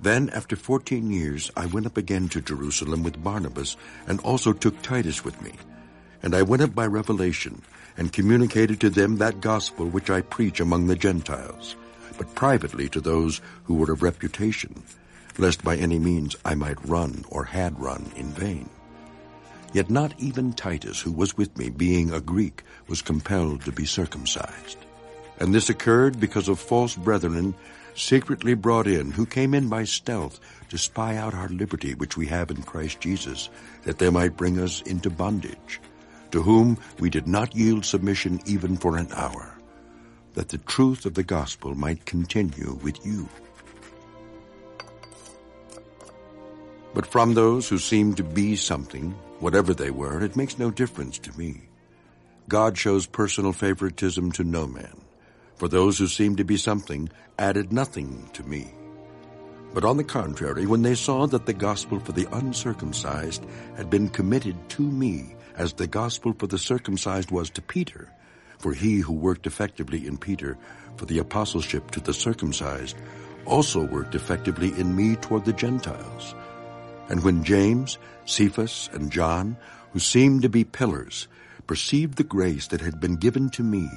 Then, after fourteen years, I went up again to Jerusalem with Barnabas, and also took Titus with me. And I went up by revelation, and communicated to them that gospel which I preach among the Gentiles, but privately to those who were of reputation, lest by any means I might run or had run in vain. Yet not even Titus, who was with me, being a Greek, was compelled to be circumcised. And this occurred because of false brethren secretly brought in, who came in by stealth to spy out our liberty which we have in Christ Jesus, that they might bring us into bondage, to whom we did not yield submission even for an hour, that the truth of the gospel might continue with you. But from those who seemed to be something, whatever they were, it makes no difference to me. God shows personal favoritism to no man for those who seemed to be something added nothing to me. But on the contrary, when they saw that the gospel for the uncircumcised had been committed to me, as the gospel for the circumcised was to Peter, for he who worked effectively in Peter for the apostleship to the circumcised also worked effectively in me toward the Gentiles. And when James, Cephas, and John, who seemed to be pillars, perceived the grace that had been given to me,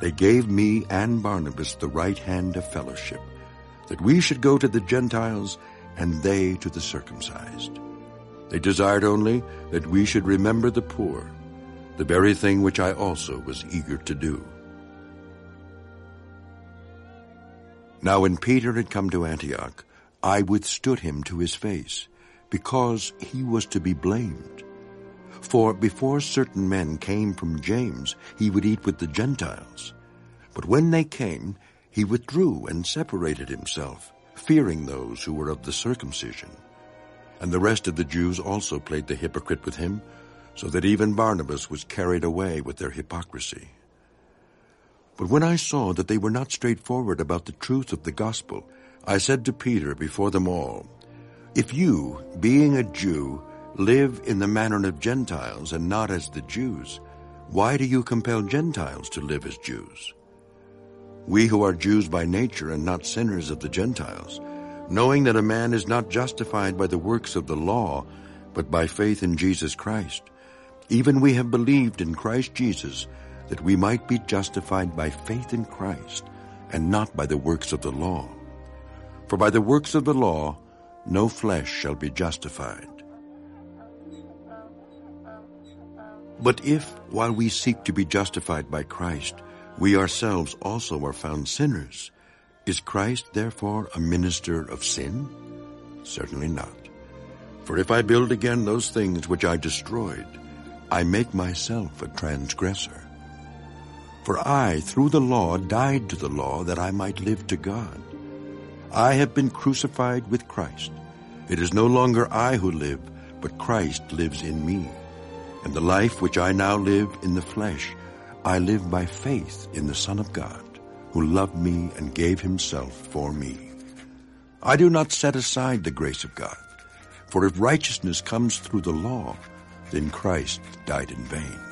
they gave me and Barnabas the right hand of fellowship, that we should go to the Gentiles and they to the circumcised. They desired only that we should remember the poor, the very thing which I also was eager to do. Now when Peter had come to Antioch, I withstood him to his face, because he was to be blamed. For before certain men came from James, he would eat with the Gentiles. But when they came, he withdrew and separated himself, fearing those who were of the circumcision. And the rest of the Jews also played the hypocrite with him, so that even Barnabas was carried away with their hypocrisy. But when I saw that they were not straightforward about the truth of the gospel, I said to Peter before them all, If you, being a Jew, live in the manner of Gentiles and not as the Jews, why do you compel Gentiles to live as Jews? We who are Jews by nature and not sinners of the Gentiles, knowing that a man is not justified by the works of the law, but by faith in Jesus Christ, even we have believed in Christ Jesus that we might be justified by faith in Christ and not by the works of the law. For by the works of the law no flesh shall be justified. But if, while we seek to be justified by Christ, we ourselves also are found sinners, is Christ therefore a minister of sin? Certainly not. For if I build again those things which I destroyed, I make myself a transgressor. For I, through the law, died to the law that I might live to God. I have been crucified with Christ. It is no longer I who live, but Christ lives in me. And the life which I now live in the flesh, I live by faith in the Son of God, who loved me and gave himself for me. I do not set aside the grace of God, for if righteousness comes through the law, then Christ died in vain.